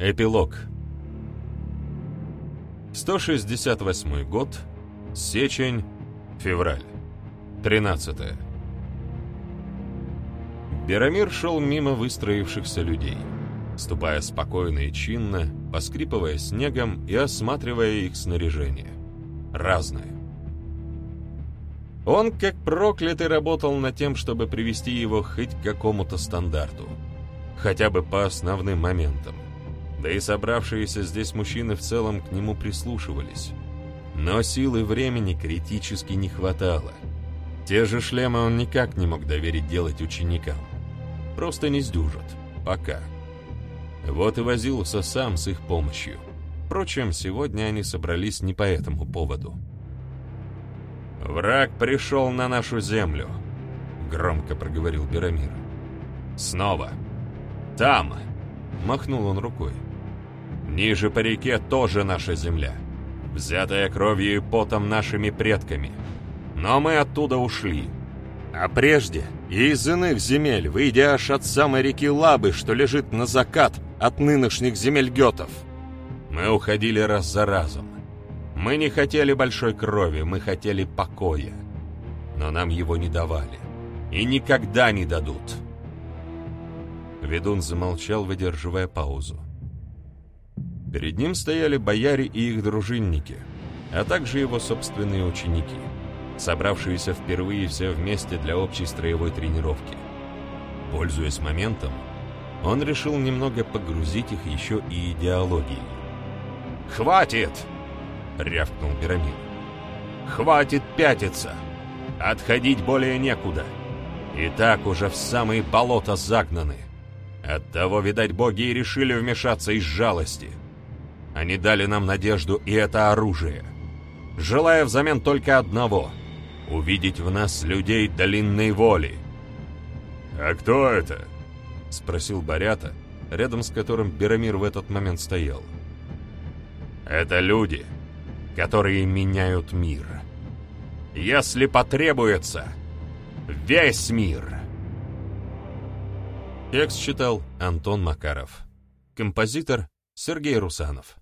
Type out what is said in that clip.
Эпилог. 168 год. Сечень. Февраль. 13. Берамир шел мимо выстроившихся людей, ступая спокойно и чинно, поскрипывая снегом и осматривая их снаряжение. Разное. Он, как проклятый, работал над тем, чтобы привести его хоть к какому-то стандарту, хотя бы по основным моментам. Да и собравшиеся здесь мужчины в целом к нему прислушивались. Но силы времени критически не хватало. Те же шлемы он никак не мог доверить делать ученикам. Просто не сдюжат. Пока. Вот и возился сам с их помощью. Впрочем, сегодня они собрались не по этому поводу. «Враг пришел на нашу землю», — громко проговорил Берамир. «Снова. Там!» — махнул он рукой. «Ниже по реке тоже наша земля, взятая кровью и потом нашими предками. Но мы оттуда ушли. А прежде, из иных земель, выйдя аж от самой реки Лабы, что лежит на закат от нынешних земель гетов, мы уходили раз за разом. Мы не хотели большой крови, мы хотели покоя. Но нам его не давали. И никогда не дадут. Ведун замолчал, выдерживая паузу. Перед ним стояли бояре и их дружинники, а также его собственные ученики, собравшиеся впервые все вместе для общей строевой тренировки. Пользуясь моментом, он решил немного погрузить их еще и идеологией. «Хватит!» — рявкнул Берамин. «Хватит пятиться! Отходить более некуда! И так уже в самые болота загнаны! Оттого, видать, боги и решили вмешаться из жалости. Они дали нам надежду и это оружие, желая взамен только одного — увидеть в нас людей долинной воли». «А кто это?» — спросил Барята, рядом с которым Берамир в этот момент стоял. «Это люди», которые меняют мир. Если потребуется, весь мир. Текст читал Антон Макаров. Композитор Сергей Русанов.